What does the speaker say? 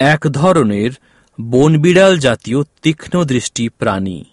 এক ধরনের বনবিড়াল জাতীয় তীক্ষ্ণদৃষ্টি প্রাণী।